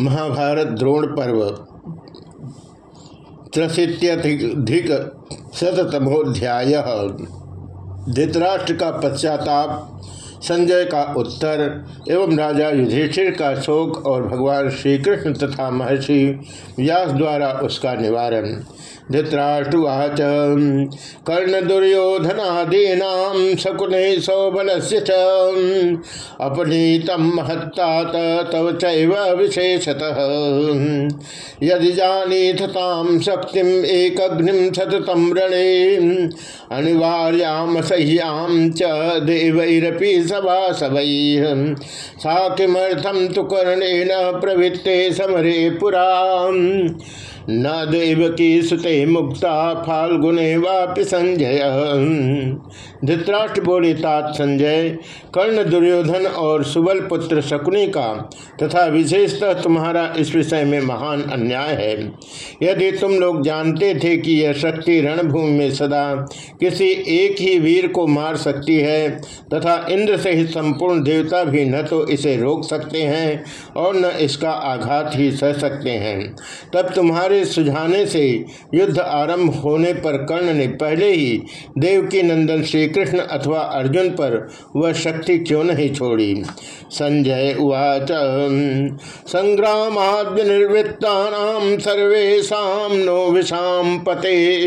महाभारत द्रोण पर्व त्रशीत्यधिक शतमोध्याय धृतराष्ट्र का पश्चाताप, संजय का उत्तर, एवं राजा युधिष्ठिर का शोक और भगवान श्री कृष्ण तथा महर्षि व्यास द्वारा उसका निवारण। धृतराष्ट्रवाच कर्ण दुर्योधनादीना शकुने सौबल से अपनीत महत्तात तव चैव विशेषतः। यदि जानीथ ताम शक्ति एक सततम रणे। अनिवार्याम सह्याम च देवैरपि सभा सवै सा किमर्थम तु कर्णेन प्रवृत्ते समरे पुरा। न देव की सुते मुक्ता फाल्गुने वापि संजय। धृतराष्ट्र बोले तात संजय, कर्ण दुर्योधन और सुबल पुत्र शकुनी का, तथा विशेषतः तुम्हारा इस विषय में महान अन्याय है। यदि तुम लोग जानते थे कि यह शक्ति रणभूमि में सदा किसी एक ही वीर को मार सकती है, तथा इंद्र सहित संपूर्ण देवता भी न तो इसे रोक सकते हैं और न इसका आघात ही सह सकते हैं, तब तुम्हारे सुझाने से युद्ध आरंभ होने पर कर्ण ने पहले ही देव देवकी नंदन श्री कृष्ण अथवा अर्जुन पर वह शक्ति क्यों नहीं छोड़ी? संजय उवाच, संग्रामाद्य निर्वृत्ता सर्वेशा नो पते।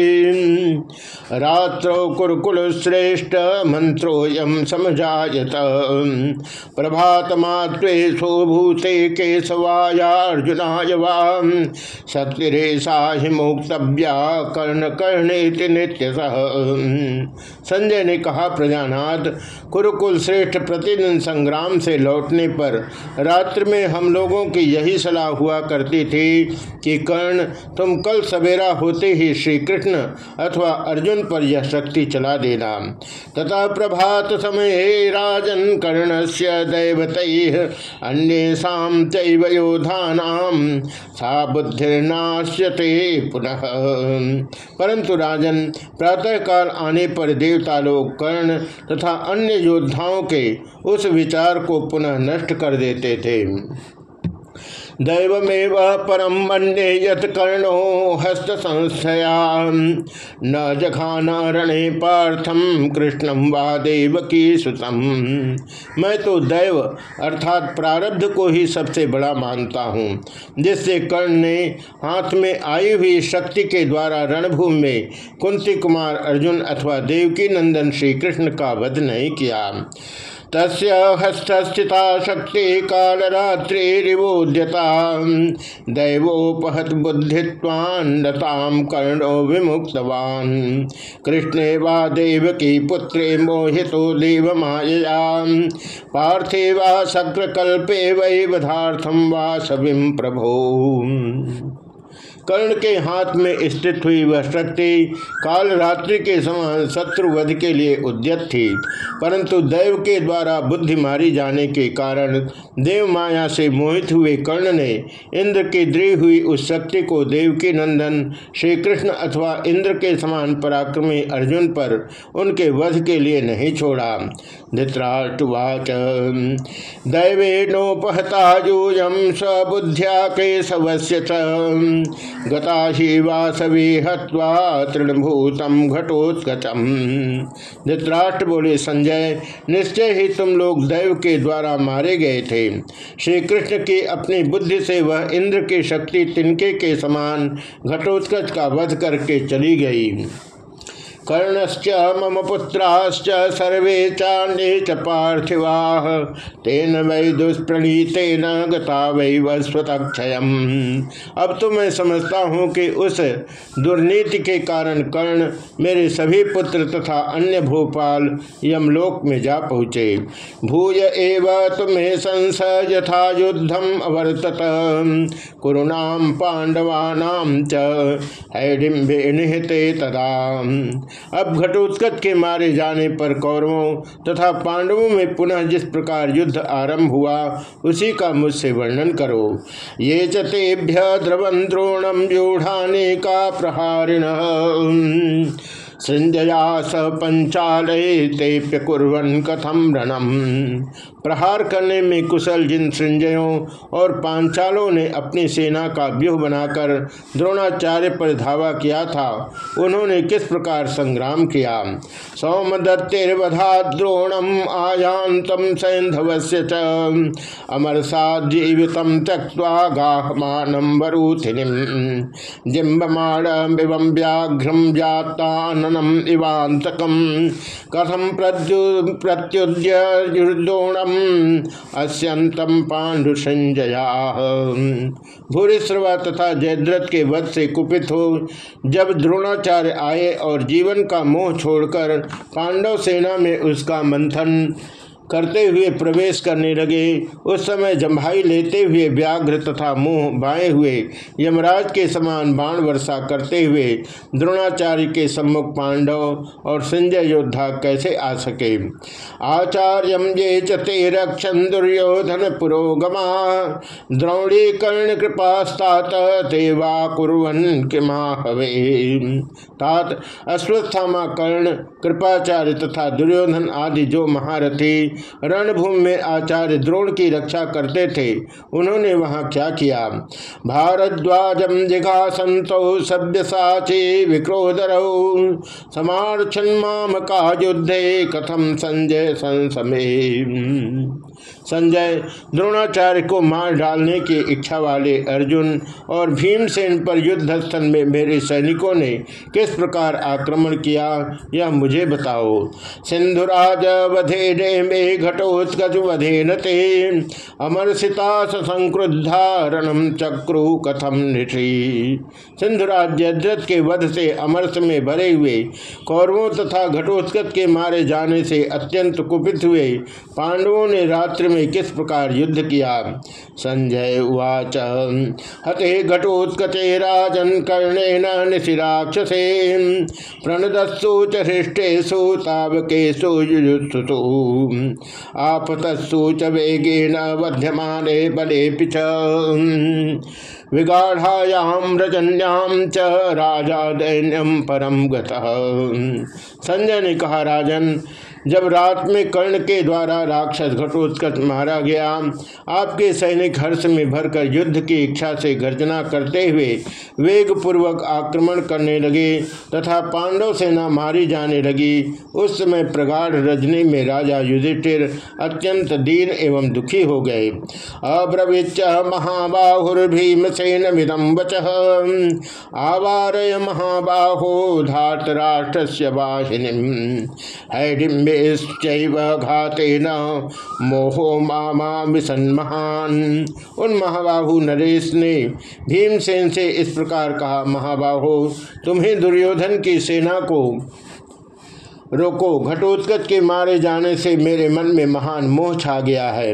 रात्रो कुरकुल श्रेष्ठ मंत्रोयम समझायत प्रभात मात्रे शोभूते केशवाया अर्जुनाय वाम शक्तिरेशा हिमोक्तव्या कर्ण कर्णे नित्य सह संजय ने कहा, प्रजानाथ, कुरुकुल श्रेष्ठ प्रतिदिन संग्राम से लौटने पर रात्र में हम लोगों की यही सलाह हुआ करती थी कि कर्ण, तुम कल सवेरा होते ही श्री कृष्ण अथवा अर्जुन पर यह शक्ति चला देना। तथा प्रभात समय राजन कर्ण से दैवत अन्यषा चोधानाम सा बुद्धिर्नाश्यते पुनः। परंतु राजन, प्रातःकाल आने पर देवता लोग कर्ण तथा अन्य योद्धाओं के उस विचार को पुनः नष्ट कर देते थे। दैवमेव परम मन्ये यत कर्णो हस्त संस्थया न जखान रणे पार्थम कृष्णम वा देव की सुतम। मैं तो दैव अर्थात प्रारब्ध को ही सबसे बड़ा मानता हूँ, जिससे कर्ण ने हाथ में आई हुई शक्ति के द्वारा रणभूमि में कुंती कुमार अर्जुन अथवा देवकी नंदन श्री कृष्ण का वध नहीं किया। तस्य हस्तस्थिता शक्ति कालरात्रिवोद्यता दैवोपहत बुद्धित्वान्नताम कर्णो विमुक्तवान। कृष्णे वा देवकी पुत्रे मोहितो देव मायया पार्थे वा शक्रकल्पे वै वधार्थम वा सविम प्रभो। कर्ण के हाथ में स्थित हुई वह शक्ति काल रात्रि के समान शत्रु वध के लिए उद्यत थी। परंतु दैव के द्वारा बुद्धि मारी जाने के कारण देव माया से मोहित हुए कर्ण ने इंद्र की दृढ़ हुई उस शक्ति को देव के नंदन श्री कृष्ण अथवा इंद्र के समान पराक्रमी अर्जुन पर उनके वध के लिए नहीं छोड़ा। धृतराष्ट्रवाच दैवे नोपहता यूयम स्वबुद्ध्या केशवस्य गता ही वासवी हवा तृणभूतम घटोत्कचम। धृतराष्ट्र बोले, संजय, निश्चय ही तुम लोग दैव के द्वारा मारे गए थे। श्री कृष्ण की अपनी बुद्धि से वह इंद्र की शक्ति तिनके के समान घटोत्कच का वध करके चली गई। कर्णश्च मम पुत्राश्च सर्वे चाण्डे च पार्थिवा। तेन वै दुष्प्रणीतेन गता वै वस्वतक्षय अब तो मैं समझता हूँ कि उस दुर्नीति के कारण कर्ण मेरे सभी पुत्र तथा अन्य भोपाल यमलोक में जा पहुँचे। भूय एव तुम्हें संस यथा युद्धम अवर्तत। कुरुणाम पांडवानाम च निहते तदा। अब घटोत्कच के मारे जाने पर कौरवों तथा पांडवों में पुनः जिस प्रकार युद्ध आरंभ हुआ, उसी का मुझसे वर्णन करो। ये चेभ्य द्रवन द्रोणम व्यूढ़ाने का प्रहारिण। संजया स पंचाल ते कुरन कथम रणम। प्रहार करने में कुशल जिन संजयों और पांचालों ने अपनी सेना का व्यूह बनाकर द्रोणाचार्य पर धावा किया था, उन्होंने किस प्रकार संग्राम किया? सौमदत्तिर्वधा द्रोणम आयांतम सैंधवस्य च। अमरसा जीवित त्यक्वा गाहमानम वरूथिनीम। जिम्बमाण व्याघ्रम व्यात्ताननम इवांतकम कथम प्रत्यु प्रत्युद्योणम अस्यंतम पांडु संजया भूरिश्रवा तथा जयद्रथ के वध से कुपित हो। जब द्रोणाचार्य आए और जीवन का मोह छोड़कर पांडव सेना में उसका मंथन करते हुए प्रवेश करने लगे। उस समय जम्भाई लेते हुए व्याघ्र तथा मुँह बाए हुए। यमराज के समान बाण वर्षा करते हुए द्रोणाचार्य के सम्मुख पांडव और संजय योद्धा कैसे आ सके? आचार्य ये रक्षण दुर्योधन पुरोगमा। द्रोणी कर्ण कृपास्तात देवा कुरन किमा हवे। तात अश्वस्थामा कर्ण, कृपाचार्य तथा दुर्योधन आदि जो महारथी रणभूमि में आचार्य द्रोण की रक्षा करते थे। उन्होंने वहाँ क्या किया? भारद्वाजम जिघा संतो सभ्य साचे विक्रोधर। माम का युद्धे कथम संजय संसमे। संजय द्रोणाचार्य को मार डालने की इच्छा वाले अर्जुन और भीमसेन पर युद्ध स्थल में मेरे सैनिकों ने किस प्रकार आक्रमण किया, यह मुझे बताओ। सिंधुराज वधे में घटोत्कचुवधेन ते अमरसिता संक्रुद्धारणम चक्रु कथम निषि सिंधुराज जयद्रथ के वध से अमरस में भरे हुए, कौरवों तथा घटोत्कच के मारे जाने से अत्यंत कुपित हुए पांडवों ने रात्रि में किस प्रकार युद्ध किया? संजय उवाच। हते घटोत्कचे राजन कर्णेन निशिराक्षसे। प्रणदस्सु च तावकेषु युजुत्सु आपतस्सु च। वेगेन वध्यमाने बले पिच विगाढ़ायाम रजन्याम च राजा दैन्यम परम गतः। संजय ने कहा, राजन जब रात में कर्ण के द्वारा राक्षस घटोत्कच मारा गया, आपके सैनिक हर्ष में भरकर युद्ध की इच्छा से गर्जना करते हुए वेग पूर्वक आक्रमण करने लगे तथा पांडव सेना मारी जाने लगी। उस समय प्रगाढ़ रजनी में राजा युधिष्ठिर अत्यंत दीन एवं दुखी हो गए। अब्रवीच महाबाहुर्भीमसेन विदम वच आवारय महाबाहो धात राष्ट्र वाहिनी घाते न मोहो मामा महान उन महाबाहु नरेश ने भीमसेन से इस प्रकार कहा, महाबाहो, तुम्हें दुर्योधन की सेना को रोको। घटोत्कच के मारे जाने से मेरे मन में महान मोह छा गया है।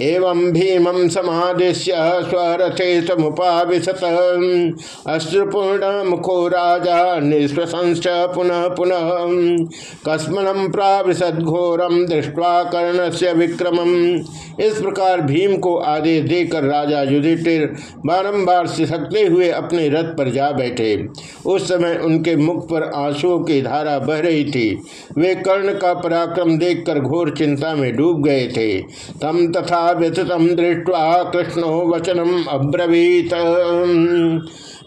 एवं भीमं समादेश्य स्वरथे समुपाविशत। अश्रुपूर्ण मुखो राजा निश्वसंश्च पुनः पुनः। कस्मनम प्राविशद घोरम दृष्टवा कर्ण से विक्रमम इस प्रकार भीम को आदेश देकर राजा युधिष्ठिर बारम्बार सिसकते हुए अपने रथ पर जा बैठे। उस समय उनके मुख पर आंसुओं की धारा बह रही थी। वे कर्ण का पराक्रम देखकर घोर चिंता में डूब गए थे। तम तथा व्यथतम दृष्टवा कृष्ण वचनम अब्रवीत।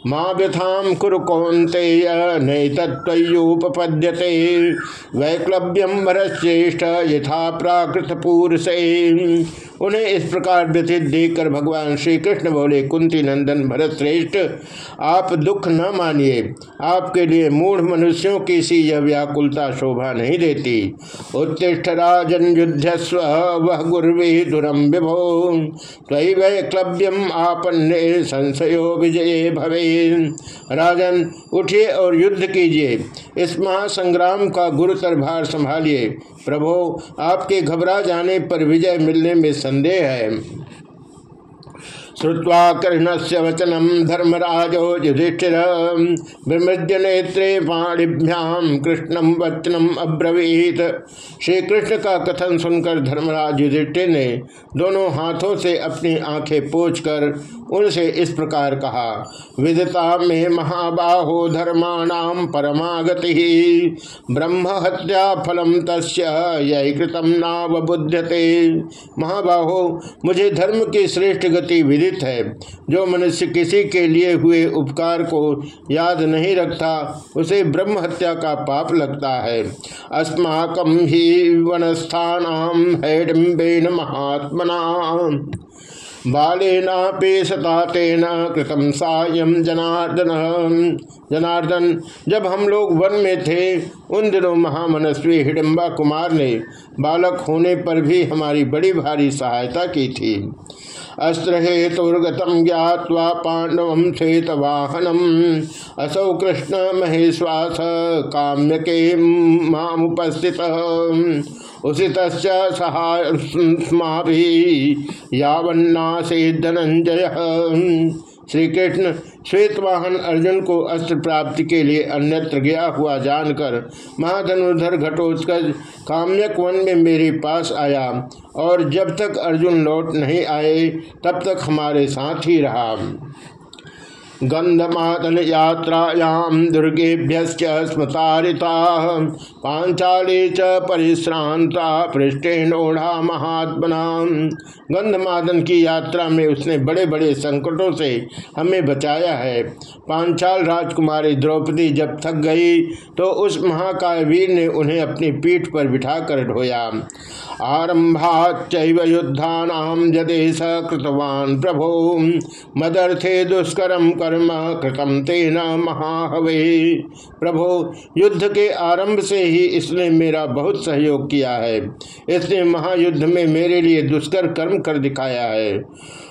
माँ व्यथाम कुरु कौंते नैतत्वयुपपद्यते वैक्लव्यम भरश्रेष्ठ यथा प्राकृत पुरुष उन्हें इस प्रकार व्यथित देखकर भगवान श्री कृष्ण बोले, कुंती नंदन, भरत श्रेष्ठ, आप दुख न मानिए। आपके लिए मूढ़ मनुष्यों की सी यह व्याकुलता शोभा नहीं देती। उत्तिष्ठ राजन युद्धस्व, वह गुर्वे दुरम विभो। तय वैक्लव्यम आपन्ने संशयो विजय भवे। राजन, उठिए और युद्ध कीजिए। इस महासंग्राम का गुरुतर भार संभालिए। प्रभो आपके घबरा जाने पर विजय मिलने में संदेह है। श्रुवा कृष्ण से वचनम धर्मराजो युधिष्ठिर। विमृद्य नेत्रे पाणिभ्याम कृष्णम वचनम अब्रवीत। श्री कृष्ण का कथन सुनकर धर्मराज युधिष्ठिर ने दोनों हाथों से अपनी आँखें पोछ उनसे इस प्रकार कहा, विदता में महाबाहो धर्माणाम परमागति। ब्रह्म हत्या फलम तस्य, यही कृतम नावबुध्यते महाबाहो, मुझे धर्म की श्रेष्ठ गति विदित है। जो मनुष्य किसी के लिए हुए उपकार को याद नहीं रखता, उसे ब्रह्म हत्या का पाप लगता है। अस्माकम ही वनस्थान हैडम्बेन महात्मना। बालेनापि सता तेन कृतम सायम जनार्दन। जनार्दन, जब हम लोग वन में थे, उन दिनों महामनस्वी हिडम्बा कुमार ने बालक होने पर भी हमारी बड़ी भारी सहायता की थी। अस्त्र हेतुर्गतम ज्ञावा पांडव श्वेतवाहनम असौ कृष्ण महेश्वास काम्य के मामुपस्थित। उसित सहास्मा यावन्ना से धनंजय श्री कृष्ण श्वेत वाहन अर्जुन को अस्त्र प्राप्ति के लिए अन्यत्र गया हुआ जानकर महाधनुधर घटोत्कच काम्यक वन में मेरे पास आया और जब तक अर्जुन लौट नहीं आए तब तक हमारे साथ ही रहा। गंधमादन यात्रायाम दुर्गेभ्य स्मृतारिता पांचाली च परिश्रांता पृष्ठेनोढ़ा महात्मना। गंधमादन की यात्रा में उसने बड़े बड़े संकटों से हमें बचाया है। पांचाल राजकुमारी द्रौपदी जब थक गई तो उस महाकाय वीर ने उन्हें अपनी पीठ पर बिठाकर ढोया। आरंभाच युद्धा जदेश कृतवान प्रभो। मदर्थे दुष्करम कर्म कृतम तेना महाहवे प्रभो युद्ध के आरंभ से ही इसने मेरा बहुत सहयोग किया है इसने महायुद्ध में मेरे लिए दुष्कर कर्म कर दिखाया है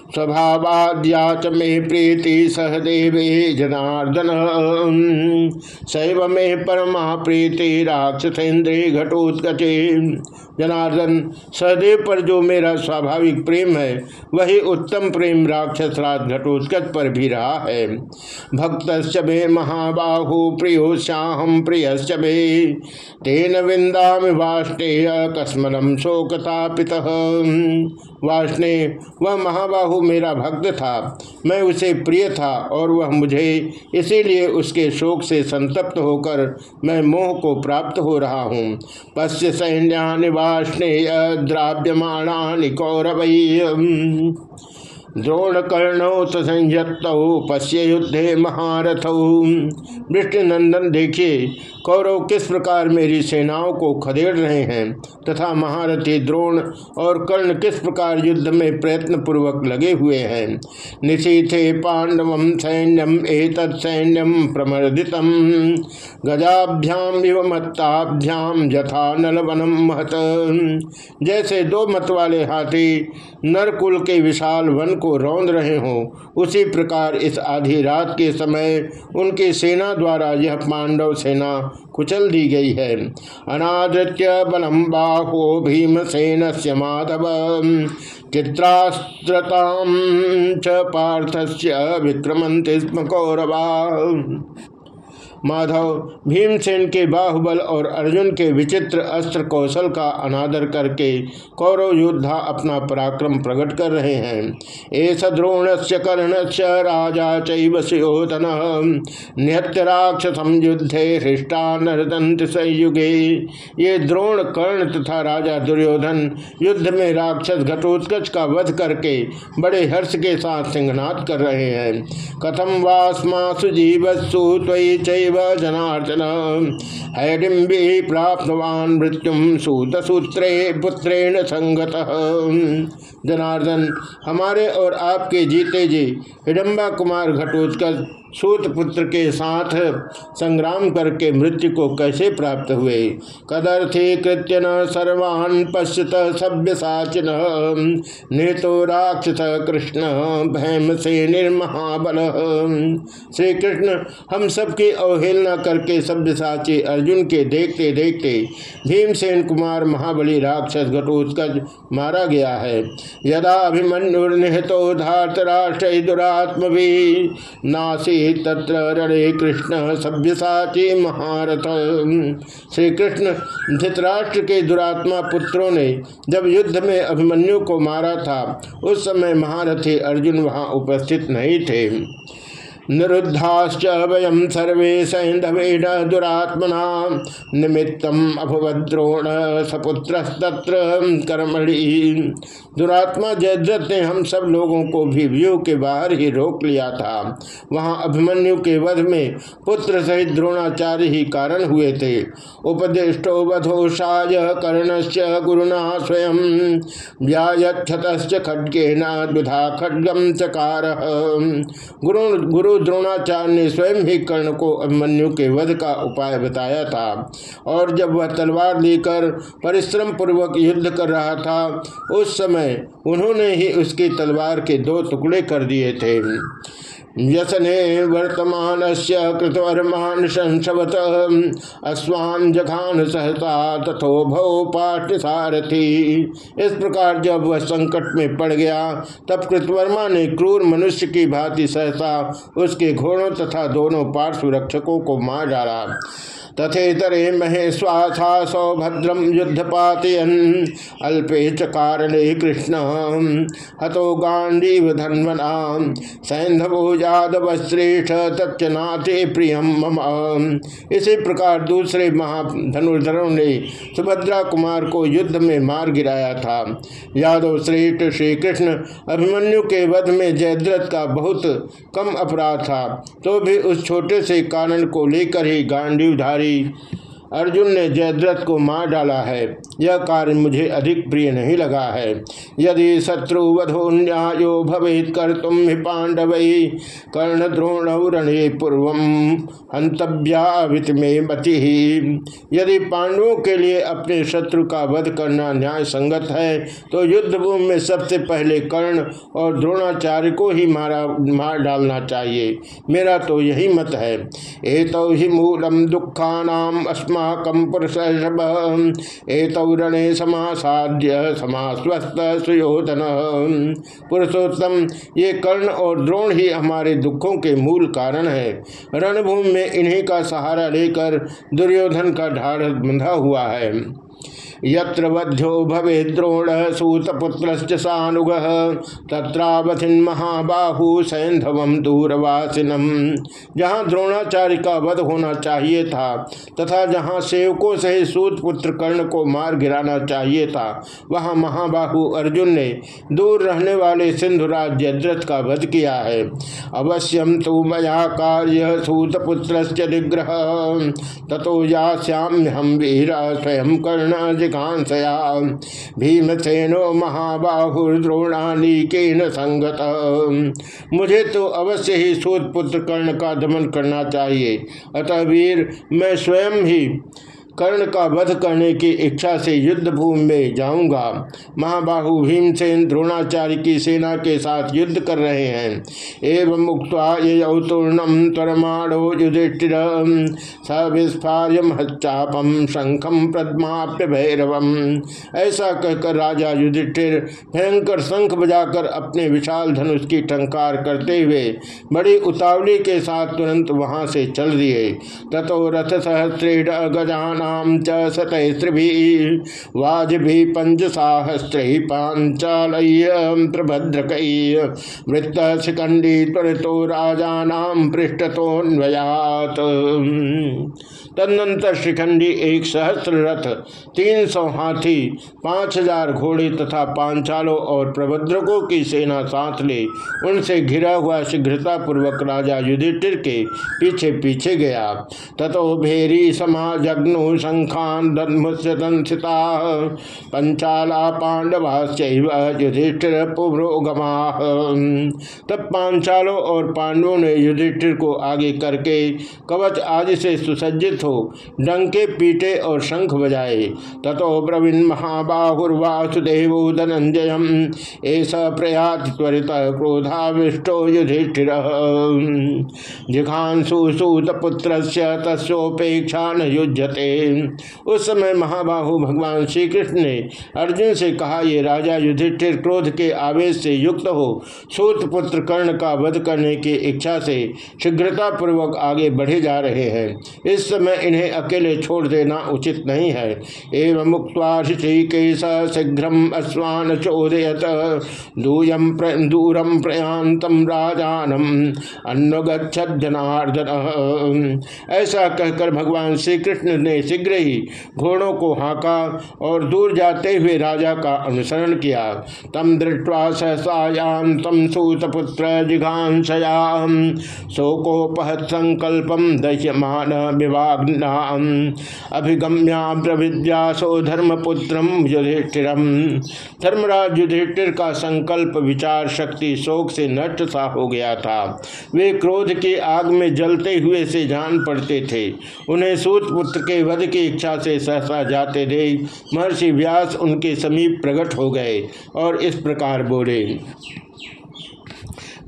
स्वभावाद्याच मे प्रीति सहदेवे जनार्दन शैव में परमा प्रीति राक्षसेन्द्रे घटोत्कचे जनार्दन, सहदेव पर जो मेरा स्वाभाविक प्रेम है, वही उत्तम प्रेम राक्षस राज घटोत्कच पर भी रहा है। भक्त मे महाबाहु, प्रियो श्याहम प्रिय मे। तेन विंदा वाष्णेय कस्मनम शोकतापित। वाष्णे, वह महाबाहु मेरा भक्त था, मैं उसे प्रिय था और वह मुझे इसीलिए उसके शोक से संतप्त होकर मैं मोह को प्राप्त हो रहा हूँ। पश्य सैन्या निवासने द्राव्यमाणानि कौरव द्रोण कर्णौ संयत्तौ, पश्य युद्धे महारथ। नंदन देखिए, कौरव किस प्रकार मेरी सेनाओं को खदेड़ रहे हैं, तथा महारथी द्रोण और कर्ण किस प्रकार युद्ध में प्रयत्न पूर्वक लगे हुए हैं। निशीथे पांडव सैन्यम एक सैन्यम प्रमर्दित गजाभ्याम इव मत्ताभ्याम यथा नलवनम महत। जैसे दो मत वाले हाथी नरकुल के विशाल वन को रौंद रहे हों। उसी प्रकार इस आधी रात के समय उनकी सेना द्वारा यह पांडव सेना कुचल दी गई है। अनादृत्य बलम बाहो भीमसेन से माधव। चित्रास्त्रताम च पार्थस्य विक्रमंति कौरवा। माधव भीमसेन के बाहुबल और अर्जुन के विचित्र अस्त्र कौशल का अनादर करके कौरव योद्धा अपना पराक्रम प्रकट कर रहे हैं। ऐसा द्रोण से कर्ण से राजा चोधन निहत्य राक्षसम युद्धे हृष्टा नरदंत संयुगे। ये द्रोण, कर्ण तथा राजा दुर्योधन युद्ध में राक्षस घटोत्कच का वध करके बड़े हर्ष के साथ सिंहनाथ कर रहे हैं। कथम वास्मा सुजीवस्सु त्वयि चैव एव जनार्दन हैडिम्बी प्राप्तवान मृत्युम सूतसूत्रे पुत्रेण संगत। जनार्दन, हमारे और आपके जीते जी, हिडम्बा कुमार घटोत्कच सूत पुत्र के साथ संग्राम करके मृत्यु को कैसे प्राप्त हुए? कदर्थी कृत्य न सर्वान् पश्यत सभ्य साचिन। नेतो राक्षस कृष्ण भैम से निर्महाबल। श्री कृष्ण हम सबकी अवहेलना करके सभ्य साची अर्जुन के देखते देखते भीमसेन कुमार महाबली राक्षस घटोत्कच मारा गया है। यदा अभिमन्युर्निहतो धात राष्ट्र दुरात्म भी नासी तत्र रणे कृष्ण सभ्यसाची महारथ। श्री कृष्ण धृतराष्ट्र के दुरात्मा पुत्रों ने जब युद्ध में अभिमन्यु को मारा था, उस समय महारथी अर्जुन वहाँ उपस्थित नहीं थे। निरुद्धाश्च वयम सर्वे सैंधवेन दुरात्मना। निमित्तम अभवद्रोण सपुत्र कर्मणि। दुरात्मा जयद्रथ ने हम सब लोगों को भी व्यू के बाहर ही रोक लिया था। वहाँ अभिमन्यु के वध में पुत्र सहित द्रोणाचार्य ही कारण हुए थे। उपदिष्टो वधोषाय कर्णश्च गुरुना स्वयं। व्यायक्षत खड्गे दुधा खड्गम चकार। गुरु गुरु द्रोणाचार्य ने स्वयं ही कर्ण को अभिमन्यु के वध का उपाय बताया था। और जब वह तलवार लेकर परिश्रम पूर्वक युद्ध कर रहा था, उस समय उन्होंने ही उसकी तलवार के दो टुकड़े कर दिए थे। व्यसने वर्तमान से कृतवर्मान संसवत अस्वान जघान सहता तथो भव पाठ सारथी। इस प्रकार जब वह संकट में पड़ गया, तब कृतवर्मा ने क्रूर मनुष्य की भांति सहता उसके घोड़ों तथा दोनों पार्श्व रक्षकों को मार डाला। तथेतरे सौभद्रम युद्ध पातयन अल्पे च कारणे कृष्ण। हतो गांडीव धन्वना सैंधवो यादव श्रेष्ठ तच्चनाथे प्रियम मम। इसी प्रकार दूसरे महाधनुर्धरों ने सुभद्रा कुमार को युद्ध में मार गिराया था। यादव श्रेष्ठ श्री कृष्ण अभिमन्यु के वध में जयद्रथ का बहुत कम अपराध था। तो भी उस छोटे से कारण को लेकर ही गांडीवधारी हमारी अर्जुन ने जयद्रथ को मार डाला है। यह कार्य मुझे अधिक प्रिय नहीं लगा है। यदि शत्रु वधो न्यायो भवेत कर तुम ही पांडव कर्ण द्रोण रणे पूर्व हंतव्यावित में यदि पांडवों के लिए अपने शत्रु का वध करना न्याय संगत है तो युद्ध भूमि में सबसे पहले कर्ण और द्रोणाचार्य को ही मारा, मार डालना चाहिए। मेरा तो यही मत है। ए तो ही मूलम दुखा अस्मा अस्माकं पुरुषर्षभ एतौरणे समासाद्य समास्वस्थ सुयोधन। पुरुषोत्तम, ये कर्ण और द्रोण ही हमारे दुखों के मूल कारण है। रणभूमि में इन्हीं का सहारा लेकर दुर्योधन का ढाढ़ बंधा हुआ है। यत्र वध्यो भवे द्रोण सूतपुत्र सानुग, तत्रावथिन महाबाहु सैंधव दूरवासिनम। जहाँ द्रोणाचार्य का वध होना चाहिए था, तथा जहाँ सेवकों से सूत पुत्र कर्ण को मार गिराना चाहिए था, वहाँ महाबाहु अर्जुन ने दूर रहने वाले सिंधुराज जद्रथ का वध किया है। अवश्यम तो मया कार्य सूतपुत्र निग्रह। तथो या श्याम हम वीर स्वयं कर्ण कांसया भीमसेनो न संगत मुझे तो अवश्य ही सूत पुत्र कर्ण का दमन करना चाहिए। अतः वीर, मैं स्वयं ही कर्ण का वध करने की इच्छा से युद्ध भूमि में जाऊँगा। महाबाहु भीमसेन द्रोणाचार्य की सेना के साथ युद्ध कर रहे हैं। एवं मुक्त यौतूर्णम तरमाणो युधिष्ठिर सविस्फार्यम शंखम प्रदमाप्य भैरवम। ऐसा कहकर राजा युधिष्ठिर भयंकर शंख बजाकर अपने विशाल धनुष की टंकार करते हुए बड़ी उतावली के साथ तुरंत वहाँ से चल दिए। तथो रथ सहस्रेण गजान नाम च शतस्त्रिभी वाजभि पांचालय्य प्रभद्रक वृत्त शिखंडी त्वरितो राजानाम पृष्ठतोन्वयात तदनंतर शिखंडी एक सहस्त्र रथ तीन सौ हाथी, पाँच हज़ार घोड़े तथा पांचालों और प्रभद्रकों की सेना साथ ले, उनसे घिरा हुआ शीघ्रता पूर्वक राजा युधिष्ठिर के पीछे पीछे गया। ततो भेरी समाजग्नो शंखान दंसिता पंचाला पांडवाश्च युधिष्ठिर पुरोगमा तब पांचालों और पांडवों ने युधिष्ठिर को आगे करके कवच आदि से सुसज्जित हो डंके, पीटे और शंख बजाए। तथो ब्रवीण महाबाहुर्वासुदेव धनंजय ऐसा प्रयात त्वरित क्रोधाविष्टो युधिष्ठिर। जिघांसु सूत पुत्र तस्ोपेक्षा न युजते उस समय महाबाहु भगवान श्री कृष्ण ने अर्जुन से कहा, ये राजा युधिष्ठिर क्रोध के आवेश से युक्त हो। सूत पुत्र कर्ण का वध करने की इच्छा से शीघ्रता पूर्वक आगे बढ़े जा रहे हैं। इस समय इन्हें अकेले छोड़ देना उचित नहीं है। एवं मुक्त शीघ्र अश्वान चोदयत। दूयम दूरम प्रयांतम राजानम अन्न जनार्दन। ऐसा कहकर भगवान श्री कृष्ण ने शीघ्र ही घोड़ों को हाँका और दूर जाते हुए राजा का अनुसरण किया। तम दृष्टवा सहसायाम तम सूतपुत्र जिघांसयाम शोकोपहत संकल्पम दह्यमान विवाग्नाम अभिगम्या प्रविद्यासो धर्मपुत्रम युधिष्ठिरम धर्मराज युधिष्ठिर का संकल्प, विचार, शक्ति, शोक से नष्ट सा हो गया था। वे क्रोध के आग में जलते हुए से जान पड़ते थे। उन्हें सूत पुत्र के वध की इच्छा से सहसा जाते देख महर्षि व्यास उनके समीप प्रकट हो गए और इस प्रकार बोले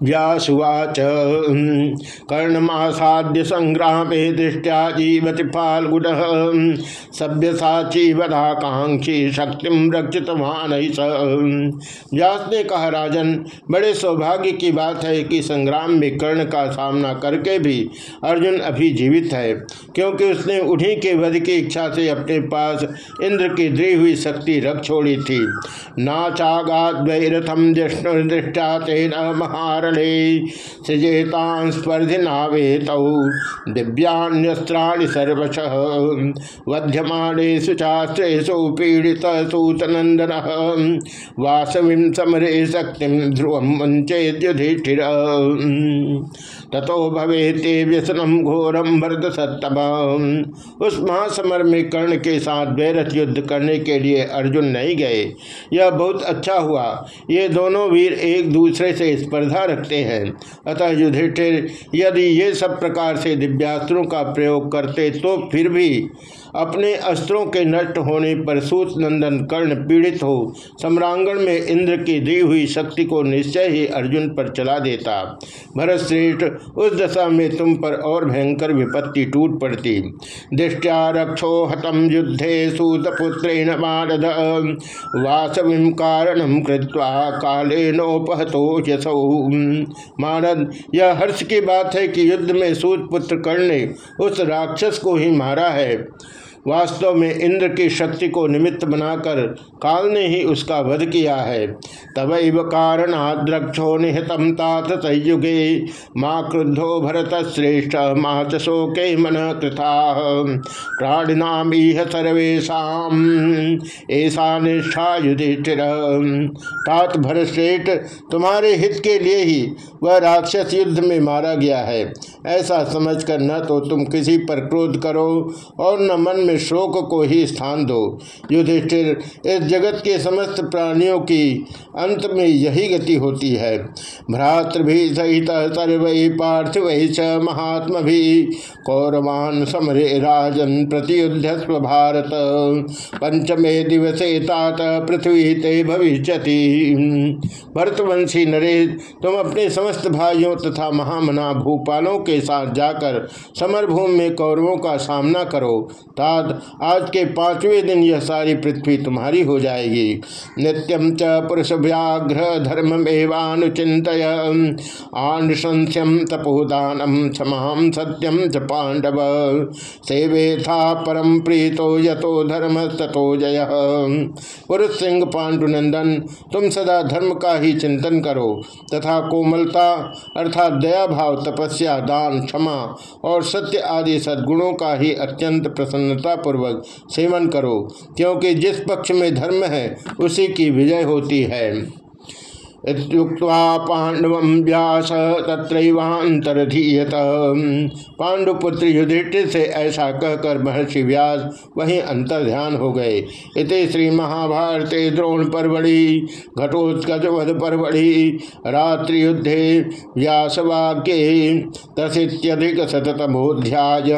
व्यासुवाच कर्णमासाद्य संग्रामे दृष्टिया जीवति फाल्गुन सभ्य साची वधाकांक्षी शक्ति रक्षितवान व्यास ने कहा, राजन, बड़े सौभाग्य की बात है कि संग्राम में कर्ण का सामना करके भी अर्जुन अभी जीवित है, क्योंकि उसने उन्हीं के वध की इच्छा से अपने पास इंद्र की दी हुई शक्ति रख छोड़ी थी। नाचागाद्वैरथम जिष्णु दृष्टा तेना महार कारणे सृजेतां स्पर्धिनावेतौ दिव्यान्यस्त्राणि सर्वश। वध्यमाणेषु चास्त्रेषु पीडितसूतनन्दनः। वासवीं समरे शक्तिं ध्रुवं वञ्चेद्युधिष्ठिर। ततो भवेते व्यसनम घोरम भरत सत्तम उस महासमर में कर्ण के साथ वैरथ युद्ध करने के लिए अर्जुन नहीं गए। यह बहुत अच्छा हुआ। ये दोनों वीर एक दूसरे से स्पर्धा रखते हैं। अतः युधिष्ठिर, यदि ये सब प्रकार से दिव्यास्त्रों का प्रयोग करते तो फिर भी अपने अस्त्रों के नष्ट होने पर सूत नंदन कर्ण पीड़ित हो। सम्रांगण में इंद्र की दी हुई शक्ति को निश्चय ही अर्जुन पर चला देता। भरत श्रेष्ठ, उस दशा में तुम पर और भयंकर विपत्ति टूट पड़ती। दृष्टिया रक्षो हतम युद्धे वासविम कारणम कृत्वा काले नोपहतो मारद, यह हर्ष की बात है कि युद्ध में सूतपुत्र कर्ण ने उस राक्षस को ही मारा है। वास्तव में इंद्र की शक्ति को निमित्त बनाकर काल ने ही उसका वध किया है। तवैव कारणाद्रक्षो निहतम तात संयुगे, माँ क्रुद्धो भरत श्रेष्ठ, माँ चशोके मन कृथा। प्राणिनाम सर्वेशा ऐसा निष्ठा युधिष्ठिर तात भरत श्रेष्ठ, तुम्हारे हित के लिए ही वह राक्षस युद्ध में मारा गया है। ऐसा समझकर न तो तुम किसी पर क्रोध करो और न मन में शोक को ही स्थान दो। युधिष्ठिर, इस जगत के समस्त प्राणियों की अंत में यही गति होती है। भ्रातृभि सहित सर्व पार्थिव च महात्मा भी कौरवान समरे राजन प्रतियुद्ध भारत। पंचमे दिवसे तात पृथ्वी ते भविष्य भरतवंशी नरेश, तुम अपने समस्त भाइयों तथा महामना भूपालों के साथ जाकर समरभूमि में कौरवों का सामना करो। तात आज के पाँचवें दिन यह सारी पृथ्वी तुम्हारी हो जाएगी। नित्यम च पुरुष व्याघ्र धर्म एवानुचित आनुशंस्यम तपोदानम क्षमाम सत्यम च पांडव सेवे था परम प्रीतो यतो धर्म ततो जय। पुरुष सिंह पांडुनंदन, तुम सदा धर्म का ही चिंतन करो। तथा कोमलता अर्थात दया भाव तपस्या, दान, क्षमा और सत्य आदि सद्गुणों का ही अत्यंत प्रसन्नता पूर्वक सेवन करो, क्योंकि जिस पक्ष में धर्म है, उसी की विजय होती है। पांडव व्यास तत्रैवांतरधीयत पांडुपुत्र युधिष्ठिर से ऐसा कहकर महर्षि व्यास वहीं अंतर ध्यान हो गए। इति श्री महाभारते द्रोण परवड़ी घटोत्कच वध रात्रि युद्धे व्यासवाक्य दशीत्यधिक शतमोध्याय